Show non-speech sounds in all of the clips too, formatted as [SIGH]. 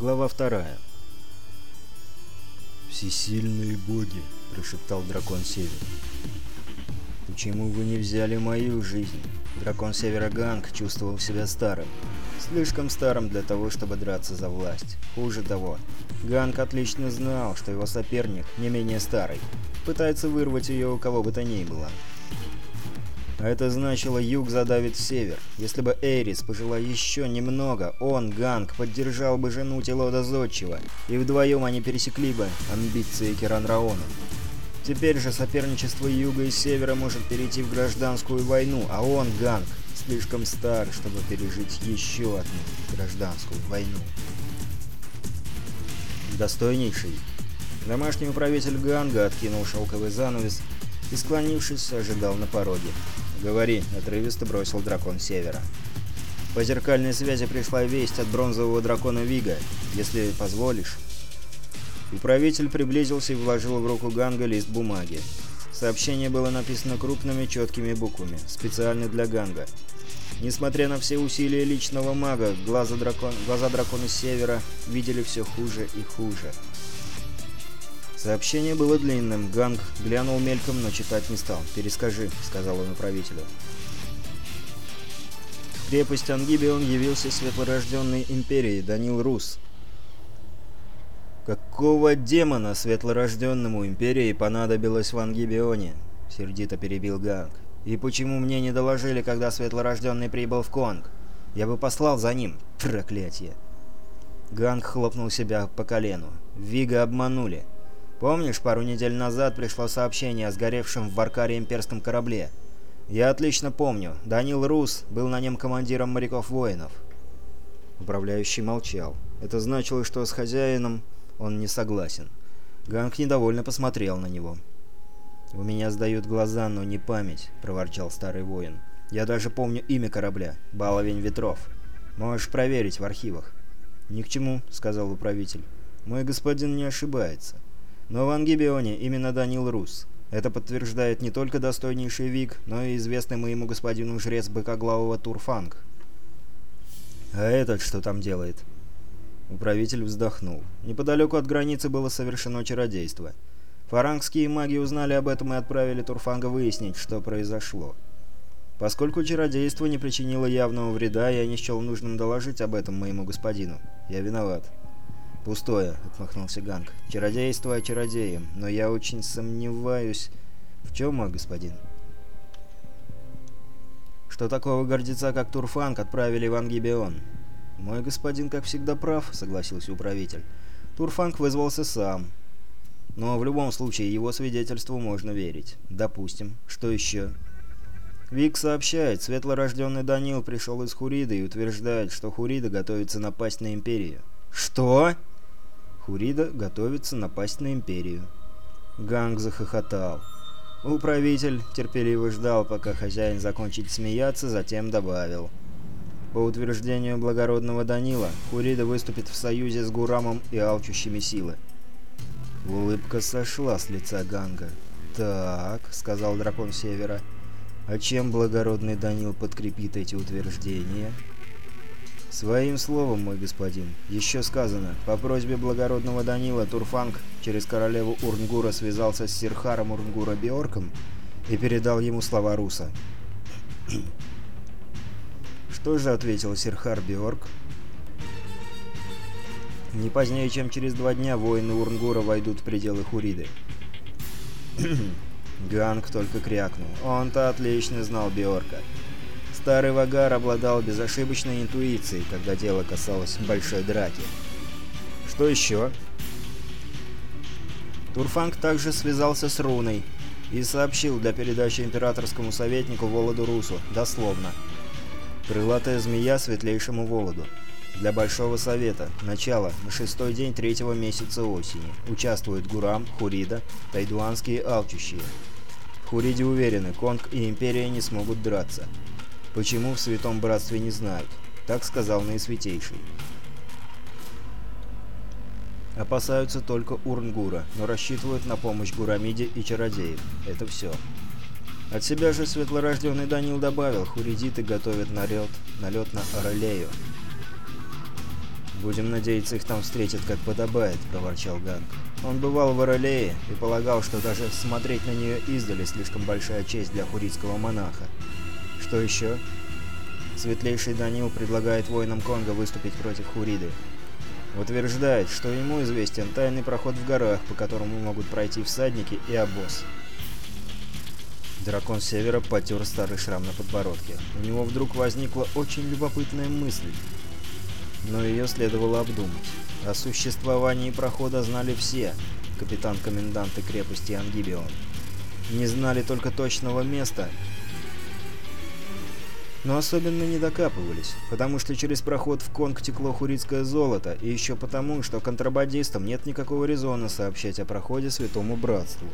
Глава вторая. «Всесильные боги!» – прошептал дракон Север. «Почему вы не взяли мою жизнь?» Дракон Севера Ганг чувствовал себя старым. Слишком старым для того, чтобы драться за власть. Хуже того, Ганг отлично знал, что его соперник, не менее старый, пытается вырвать ее у кого бы то ни было. А это значило, юг задавит север. Если бы Эрис пожила еще немного, он, Ганг, поддержал бы жену Телода Зодчего, и вдвоем они пересекли бы амбиции Раона. Теперь же соперничество юга и севера может перейти в гражданскую войну, а он, Ганг, слишком стар, чтобы пережить еще одну гражданскую войну. Достойнейший. Домашний управитель Ганга откинул шелковый занавес и, склонившись, ожидал на пороге. «Говори», — отрывисто бросил дракон Севера. «По зеркальной связи пришла весть от бронзового дракона Вига, если позволишь». Управитель приблизился и вложил в руку Ганга лист бумаги. Сообщение было написано крупными четкими буквами, специально для Ганга. Несмотря на все усилия личного мага, глаза, дракон... глаза дракона севера видели все хуже и хуже. Сообщение было длинным. Ганг глянул мельком, но читать не стал. «Перескажи», — сказал он управителю. В крепость Ангибион явился светлорожденный империи Данил Рус. «Какого демона светлорожденному империи понадобилось в Ангибионе?» — сердито перебил Ганг. «И почему мне не доложили, когда светлорожденный прибыл в Конг? Я бы послал за ним. Проклятие. Ганг хлопнул себя по колену. «Вига обманули». Помнишь, пару недель назад пришло сообщение о сгоревшем в Варкаре имперском корабле? Я отлично помню. Данил Рус был на нем командиром моряков-воинов. Управляющий молчал. Это значило, что с хозяином он не согласен. Ганг недовольно посмотрел на него. «У меня сдают глаза, но не память», — проворчал старый воин. «Я даже помню имя корабля — Баловень Ветров. Можешь проверить в архивах». «Ни к чему», — сказал управитель. «Мой господин не ошибается». Но в Ангибионе именно Данил Рус. Это подтверждает не только достойнейший Вик, но и известный моему господину жрец быкоглавого Турфанг. «А этот что там делает?» Управитель вздохнул. Неподалеку от границы было совершено чародейство. Фарангские маги узнали об этом и отправили Турфанга выяснить, что произошло. Поскольку чародейство не причинило явного вреда, я не счел нужным доложить об этом моему господину. Я виноват. «Пустое», — отмахнулся Ганг. «Чародейство о чародеи, но я очень сомневаюсь...» «В чем мой господин?» «Что такого гордеца, как Турфанг, отправили в Ангибион?» «Мой господин, как всегда, прав», — согласился управитель. «Турфанг вызвался сам. Но в любом случае его свидетельству можно верить. Допустим. Что еще?» Вик сообщает, светлорожденный Данил пришел из Хурида и утверждает, что Хурида готовится напасть на Империю. «Что?» Хурида готовится напасть на Империю. Ганг захохотал. Управитель терпеливо ждал, пока хозяин закончит смеяться, затем добавил. По утверждению благородного Данила, Хурида выступит в союзе с Гурамом и алчущими силы. Улыбка сошла с лица Ганга. «Так», — сказал дракон Севера, — «а чем благородный Данил подкрепит эти утверждения?» «Своим словом, мой господин. Еще сказано. По просьбе благородного Данила Турфанг через королеву Урнгура связался с Сирхаром Урнгура Биорком и передал ему слова Руса». [CLEARS THROAT] «Что же?» — ответил Сирхар Биорк. «Не позднее, чем через два дня воины Урнгура войдут в пределы Хуриды». [CLEARS THROAT] Ганг только крякнул. «Он-то отлично знал Биорка». Старый Вагар обладал безошибочной интуицией, когда дело касалось большой драки. Что еще? Турфанг также связался с Руной и сообщил для передачи императорскому советнику Володу Русу, дословно. «Крылатая змея светлейшему Володу. Для Большого Совета. Начало. На шестой день третьего месяца осени. Участвуют Гурам, Хурида, тайдуанские алчущие. Хуриди уверены, Конг и Империя не смогут драться. Почему в Святом Братстве не знают? Так сказал Наисвятейший. Опасаются только Урнгура, но рассчитывают на помощь Гурамиде и Чародеев. Это все. От себя же светлорожденный Данил добавил, хуридиты готовят налет, налет на Оролею. «Будем надеяться, их там встретят, как подобает», — проворчал Ганг. Он бывал в Оролее и полагал, что даже смотреть на нее издали слишком большая честь для хуридского монаха. Что еще? Светлейший Данил предлагает воинам Конга выступить против Хуриды. Утверждает, что ему известен тайный проход в горах, по которому могут пройти всадники и обоз. Дракон Севера потер старый шрам на подбородке. У него вдруг возникла очень любопытная мысль. Но ее следовало обдумать. О существовании прохода знали все, капитан-коменданты крепости Ангибион. Не знали только точного места но особенно не докапывались, потому что через проход в Конг текло хурицкое золото, и еще потому, что контрабандистам нет никакого резона сообщать о проходе Святому Братству.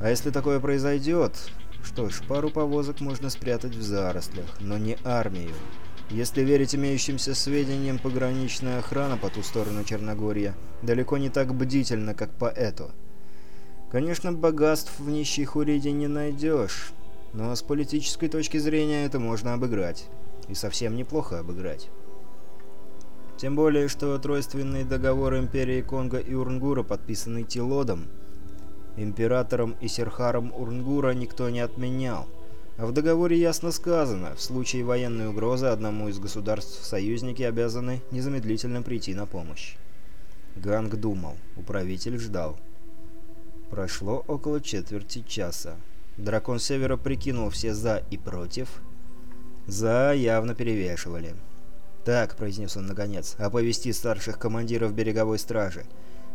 А если такое произойдет, что ж, пару повозок можно спрятать в зарослях, но не армию. Если верить имеющимся сведениям, пограничная охрана по ту сторону Черногория далеко не так бдительна, как по эту. Конечно, богатств в нищей Хуриде не найдешь, но с политической точки зрения это можно обыграть. И совсем неплохо обыграть. Тем более, что тройственный договор империи Конго и Урнгура, подписанный Тилодом, императором и серхаром Урнгура никто не отменял. А в договоре ясно сказано, в случае военной угрозы одному из государств союзники обязаны незамедлительно прийти на помощь. Ганг думал, управитель ждал. Прошло около четверти часа. Дракон Севера прикинул все «за» и «против». «За» явно перевешивали. «Так», — произнес он наконец, — «оповести старших командиров береговой стражи.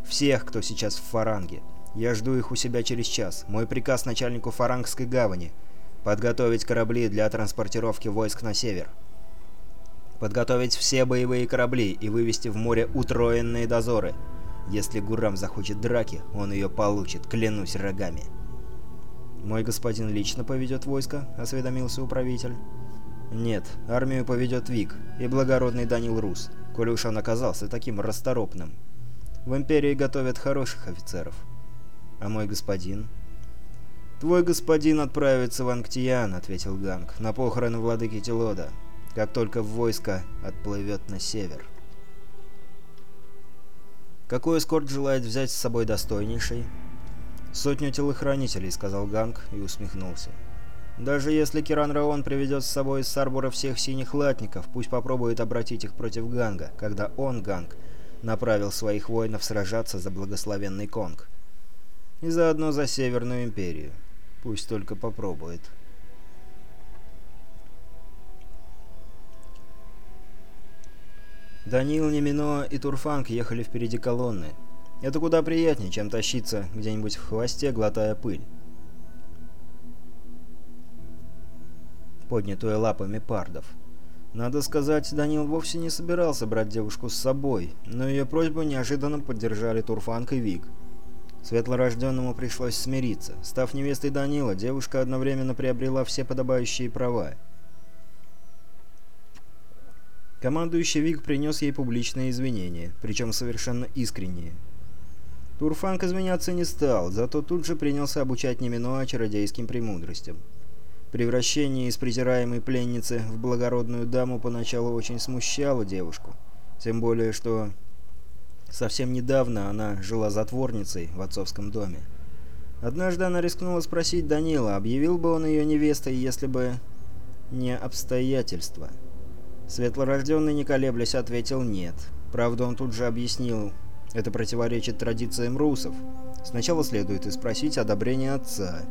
Всех, кто сейчас в фаранге. Я жду их у себя через час. Мой приказ начальнику фарангской гавани — подготовить корабли для транспортировки войск на север. Подготовить все боевые корабли и вывести в море утроенные дозоры. Если Гурам захочет драки, он ее получит, клянусь рогами». «Мой господин лично поведет войско?» — осведомился управитель. «Нет, армию поведет Вик и благородный Данил Рус, коли уж он оказался таким расторопным. В Империи готовят хороших офицеров. А мой господин?» «Твой господин отправится в Анктиян», — ответил Ганг, — «на похороны владыки Телода, как только войско отплывет на север». «Какой эскорт желает взять с собой достойнейший?» «Сотню телохранителей», — сказал Ганг и усмехнулся. «Даже если Киран Раон приведет с собой из Сарбура всех синих латников, пусть попробует обратить их против Ганга, когда он, Ганг, направил своих воинов сражаться за благословенный Конг. И заодно за Северную Империю. Пусть только попробует». Даниил Немино и Турфанг ехали впереди колонны, это куда приятнее, чем тащиться где-нибудь в хвосте, глотая пыль. Поднятую лапами пардов. Надо сказать, Данил вовсе не собирался брать девушку с собой, но ее просьбу неожиданно поддержали Турфанг и Вик. Светлорожденному пришлось смириться. Став невестой Данила, девушка одновременно приобрела все подобающие права. Командующий Вик принес ей публичные извинения, причем совершенно искренние. Турфанг изменяться не стал, зато тут же принялся обучать Неминоа чародейским премудростям. Превращение из презираемой пленницы в благородную даму поначалу очень смущало девушку, тем более что совсем недавно она жила затворницей в отцовском доме. Однажды она рискнула спросить Данила, объявил бы он ее невестой, если бы не обстоятельства. Светлорожденный, не колеблясь, ответил «нет». Правда, он тут же объяснил, это противоречит традициям русов. Сначала следует и спросить одобрение отца.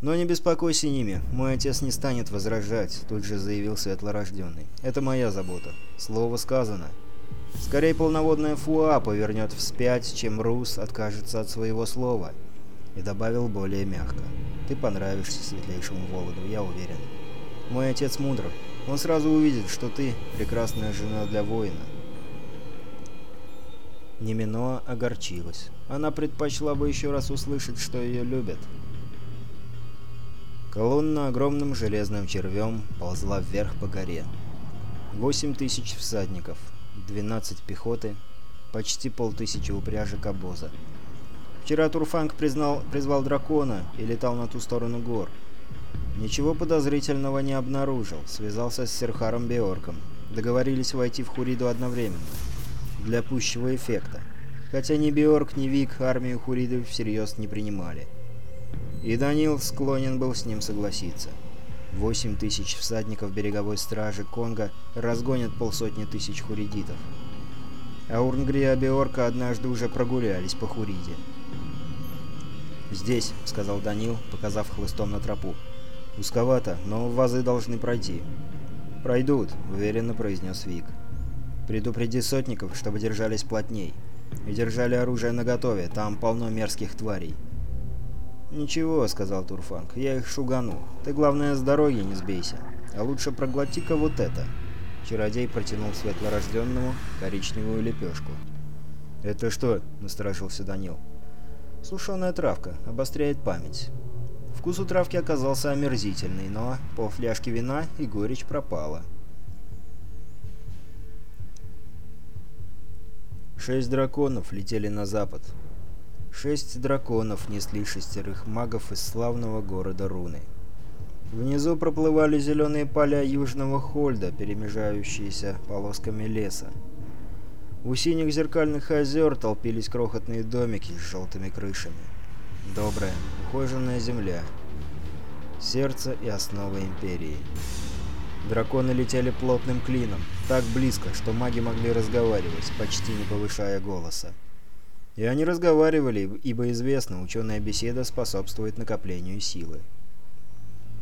«Но не беспокойся ними, мой отец не станет возражать», — тут же заявил светлорожденный. «Это моя забота. Слово сказано». Скорее полноводная фуа повернет вспять, чем Рус откажется от своего слова. И добавил более мягко. «Ты понравишься светлейшему Володу, я уверен». «Мой отец мудр. Он сразу увидит, что ты — прекрасная жена для воина. Немино огорчилась. Она предпочла бы еще раз услышать, что ее любят. Колонна огромным железным червем ползла вверх по горе. Восемь тысяч всадников, 12 пехоты, почти полтысячи упряжек обоза. Вчера Турфанг признал, призвал дракона и летал на ту сторону гор. Ничего подозрительного не обнаружил, связался с Серхаром Беорком. Договорились войти в Хуриду одновременно для пущего эффекта. Хотя ни Биорг, ни Вик армию хуридов всерьез не принимали. И Данил склонен был с ним согласиться. Восемь тысяч всадников береговой стражи Конго разгонят полсотни тысяч хуридитов. А Урнгри и Абиорка однажды уже прогулялись по Хуриде. «Здесь», — сказал Данил, показав хвостом на тропу. «Узковато, но вазы должны пройти». «Пройдут», — уверенно произнес Вик. «Вик». Предупреди сотников, чтобы держались плотней. И держали оружие наготове, там полно мерзких тварей. «Ничего», — сказал Турфанг, — «я их шугану. Ты, главное, с дороги не сбейся. А лучше проглоти-ка вот это». Чародей протянул светлорожденному коричневую лепешку. «Это что?» — насторожился Данил. «Сушеная травка. Обостряет память». Вкус у травки оказался омерзительный, но по фляжке вина и горечь пропала. Шесть драконов летели на запад. Шесть драконов несли шестерых магов из славного города Руны. Внизу проплывали зеленые поля южного Хольда, перемежающиеся полосками леса. У синих зеркальных озер толпились крохотные домики с желтыми крышами. Добрая, ухоженная земля. Сердце и основа империи. Драконы летели плотным клином, так близко, что маги могли разговаривать, почти не повышая голоса. И они разговаривали, ибо известно, ученая беседа способствует накоплению силы.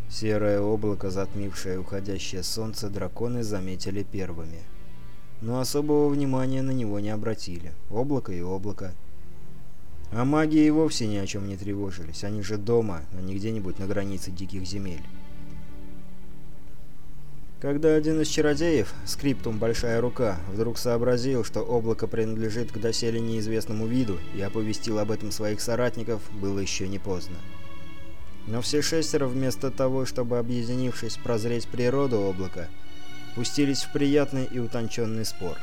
Серое облако, затмившее уходящее солнце, драконы заметили первыми. Но особого внимания на него не обратили. Облако и облако. А маги и вовсе ни о чем не тревожились. Они же дома, а не где-нибудь на границе диких земель. Когда один из чародеев, скриптум «Большая рука», вдруг сообразил, что облако принадлежит к доселе неизвестному виду и оповестил об этом своих соратников, было еще не поздно. Но все шестеро, вместо того, чтобы объединившись прозреть природу облака, пустились в приятный и утонченный спор.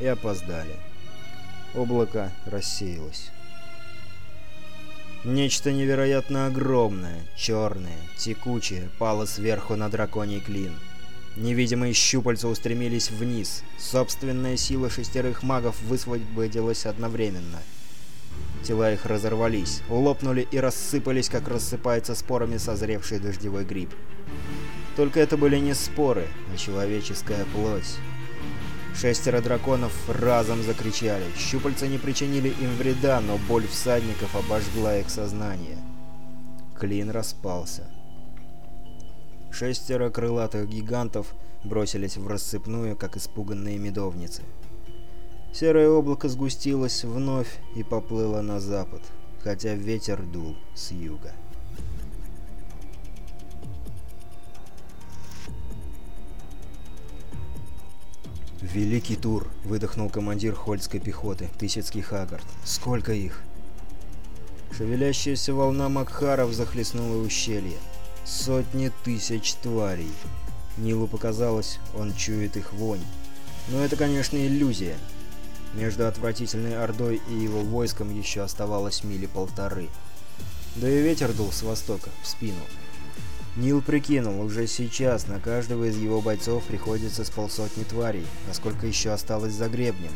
И опоздали. Облако рассеялось. Нечто невероятно огромное, черное, текучее, пало сверху на драконий клин. Невидимые щупальца устремились вниз. Собственная сила шестерых магов высвободилась одновременно. Тела их разорвались, лопнули и рассыпались, как рассыпается спорами созревший дождевой гриб. Только это были не споры, а человеческая плоть. Шестеро драконов разом закричали. Щупальца не причинили им вреда, но боль всадников обожгла их сознание. Клин распался. Шестеро крылатых гигантов бросились в рассыпную, как испуганные медовницы. Серое облако сгустилось вновь и поплыло на запад, хотя ветер дул с юга. «Великий тур!» — выдохнул командир Хольдской пехоты, Тысяцкий Хагард. «Сколько их?» Шевелящаяся волна Макхаров захлестнула ущелье. Сотни тысяч тварей. Нилу показалось, он чует их вонь. Но это, конечно, иллюзия. Между отвратительной Ордой и его войском еще оставалось мили полторы. Да и ветер дул с востока, в спину. Нил прикинул, уже сейчас на каждого из его бойцов приходится с полсотни тварей, насколько еще осталось за гребнем.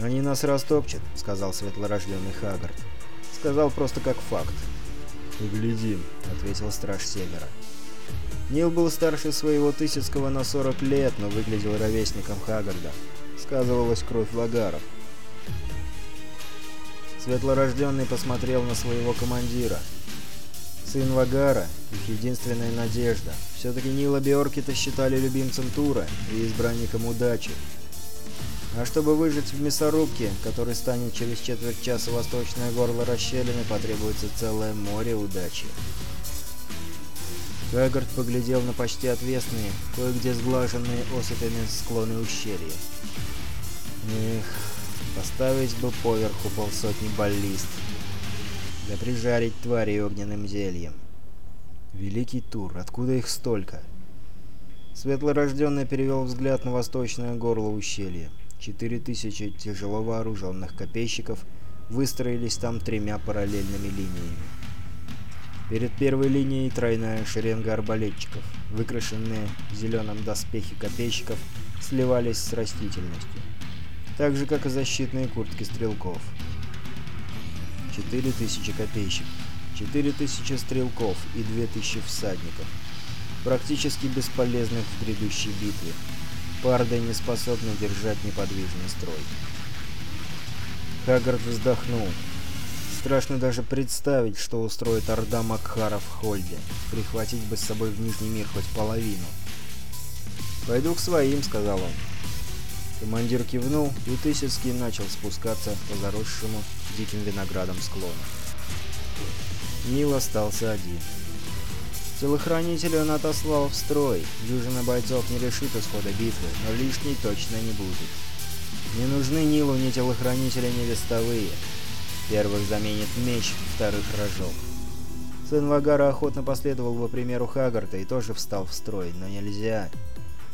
«Они нас растопчат», — сказал светлорожденный Хагард. Сказал просто как факт. «Углядим», — ответил страж Севера. Нил был старше своего Тысяцкого на 40 лет, но выглядел ровесником Хагарда. Сказывалась кровь Лагаров. Светлорожденный посмотрел на своего командира. Сын Вагара, их единственная надежда. Все-таки Нила Бьоркита считали любимцем Тура и избранником удачи. А чтобы выжить в мясорубке, который станет через четверть часа восточное горло расщелины, потребуется целое море удачи. Эггард поглядел на почти отвесные, кое-где сглаженные осыпями склоны ущелья. Эх, поставить бы поверху полсотни баллист. Да прижарить твари огненным зельем. Великий Тур, откуда их столько? Светлорожденный перевел взгляд на восточное горло ущелья. Четыре тысячи тяжело вооруженных копейщиков выстроились там тремя параллельными линиями. Перед первой линией тройная шеренга арбалетчиков. Выкрашенные в зеленом доспехи копейщиков сливались с растительностью. Так же, как и защитные куртки стрелков. Четыре тысячи копейщиков. четыре тысячи стрелков и две тысячи всадников, практически бесполезных в предыдущей битве. Парды не способны держать неподвижный строй. Хаггард вздохнул. Страшно даже представить, что устроит Орда Макхара в Хольде. Прихватить бы с собой в Нижний мир хоть половину. «Пойду к своим», — сказал он. Командир кивнул, и Тысяцкий начал спускаться по заросшему диким виноградом склону. Нил остался один. Телохранителя он отослал в строй. Дюжина бойцов не решит исхода битвы, но лишней точно не будет. Не нужны Нилу ни телохранителя, ни вестовые. Первых заменит меч, вторых — рожок. Сын Вагара охотно последовал по примеру Хагарта и тоже встал в строй, но нельзя.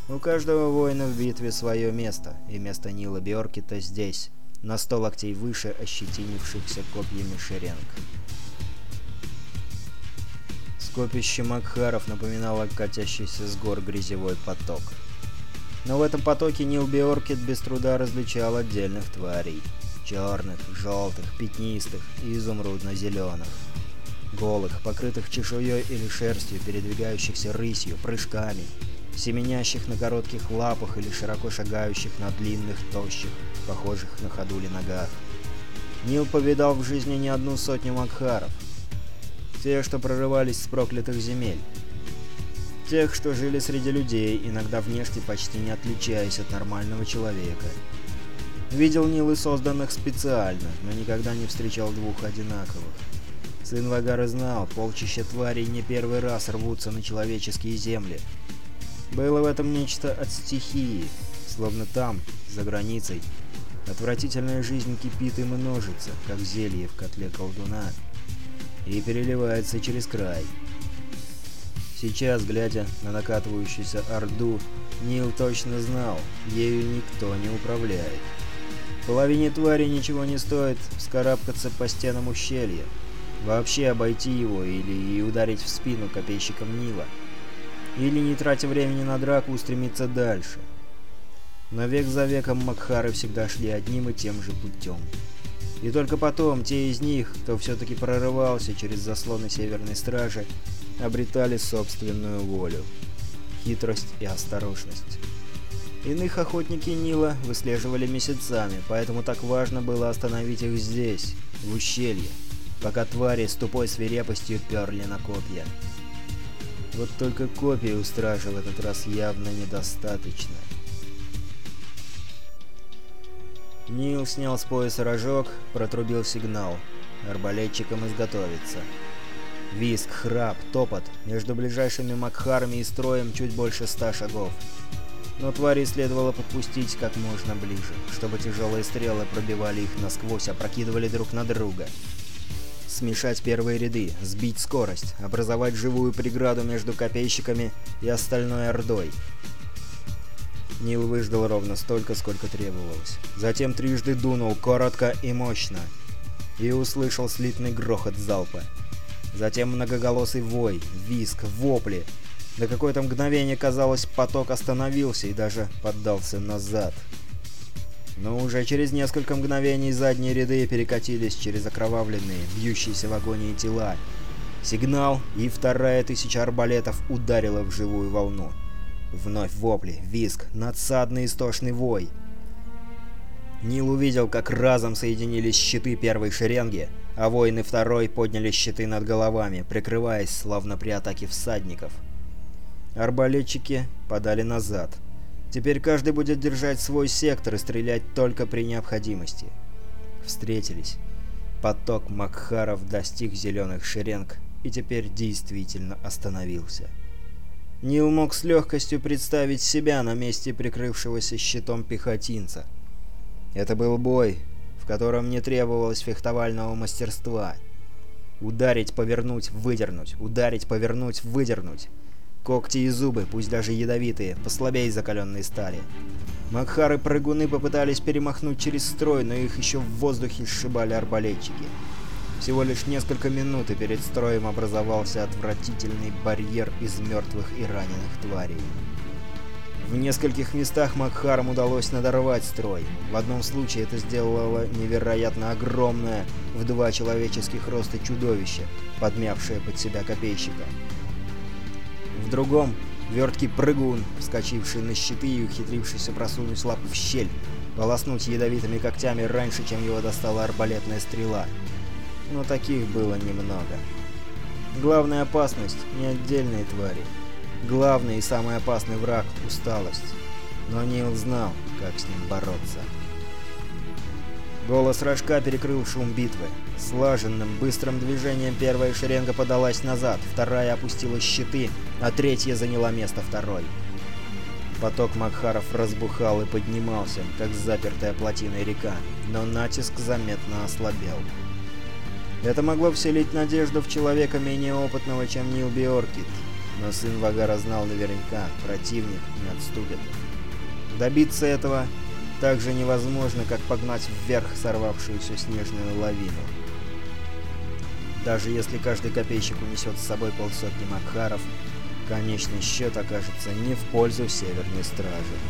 У каждого воина в битве свое место, и место Нила Бьоркита здесь, на сто локтей выше ощетинившихся копьями шеренг. Скопище Макхаров напоминало катящийся с гор грязевой поток. Но в этом потоке Нил Биоркет без труда различал отдельных тварей. Черных, желтых, пятнистых и изумрудно-зеленых. Голых, покрытых чешуей или шерстью, передвигающихся рысью, прыжками, семенящих на коротких лапах или широко шагающих на длинных, тощих, похожих на ходули ногах. Нил повидал в жизни не одну сотню макхаров — тех, что прорывались с проклятых земель. Тех, что жили среди людей, иногда внешне почти не отличаясь от нормального человека. Видел Нилы созданных специально, но никогда не встречал двух одинаковых. Сын Вагары знал, полчища тварей не первый раз рвутся на человеческие земли. Было в этом нечто от стихии, словно там, за границей, Отвратительная жизнь кипит и множится, как зелье в котле колдуна и переливается через край. Сейчас, глядя на накатывающуюся Орду, Нил точно знал, ею никто не управляет. Половине твари ничего не стоит вскарабкаться по стенам ущелья, вообще обойти его или и ударить в спину копейщиком Нила, или, не тратя времени на драку, устремиться дальше. Но век за веком Макхары всегда шли одним и тем же путем. И только потом те из них, кто все-таки прорывался через заслоны Северной Стражи, обретали собственную волю, хитрость и осторожность. Иных охотники Нила выслеживали месяцами, поэтому так важно было остановить их здесь, в ущелье, пока твари с тупой свирепостью перли на копья. Вот только копий у стражи в этот раз явно недостаточно. Нил снял с пояса рожок, протрубил сигнал. Арбалетчикам изготовиться. Виск, храп, топот. Между ближайшими Макхарами и строем чуть больше ста шагов. Но твари следовало подпустить как можно ближе, чтобы тяжелые стрелы пробивали их насквозь, опрокидывали друг на друга. Смешать первые ряды, сбить скорость, образовать живую преграду между копейщиками и остальной ордой. Нил выждал ровно столько, сколько требовалось. Затем трижды дунул, коротко и мощно. И услышал слитный грохот залпа. Затем многоголосый вой, виск, вопли. На какое-то мгновение, казалось, поток остановился и даже поддался назад. Но уже через несколько мгновений задние ряды перекатились через окровавленные, бьющиеся в агонии тела. Сигнал, и вторая тысяча арбалетов ударила в живую волну. Вновь вопли, визг, надсадный истошный вой. Нил увидел, как разом соединились щиты первой шеренги, а воины второй подняли щиты над головами, прикрываясь, словно при атаке всадников. Арбалетчики подали назад. Теперь каждый будет держать свой сектор и стрелять только при необходимости. Встретились. Поток Макхаров достиг зеленых шеренг и теперь действительно остановился. Нил мог с легкостью представить себя на месте прикрывшегося щитом пехотинца. Это был бой, в котором не требовалось фехтовального мастерства. Ударить, повернуть, выдернуть, ударить, повернуть, выдернуть. Когти и зубы, пусть даже ядовитые, послабее закаленной стали. Макхары-прыгуны попытались перемахнуть через строй, но их еще в воздухе сшибали арбалетчики. Всего лишь несколько минут, и перед строем образовался отвратительный барьер из мертвых и раненых тварей. В нескольких местах Макхарам удалось надорвать строй. В одном случае это сделало невероятно огромное в два человеческих роста чудовище, подмявшее под себя копейщика. В другом — верткий прыгун, вскочивший на щиты и ухитрившийся просунуть лапу в щель, полоснуть ядовитыми когтями раньше, чем его достала арбалетная стрела — но таких было немного. Главная опасность – не отдельные твари. Главный и самый опасный враг – усталость. Но Нил знал, как с ним бороться. Голос рожка перекрыл шум битвы. Слаженным, быстрым движением первая шеренга подалась назад, вторая опустила щиты, а третья заняла место второй. Поток Макхаров разбухал и поднимался, как запертая плотина река, но натиск заметно ослабел. Это могло вселить надежду в человека менее опытного, чем Нил Биоркит. Но сын Вагара знал наверняка, противник не отступит. Добиться этого так же невозможно, как погнать вверх сорвавшуюся снежную лавину. Даже если каждый копейщик унесет с собой полсотни макхаров, конечный счет окажется не в пользу Северной Стражи.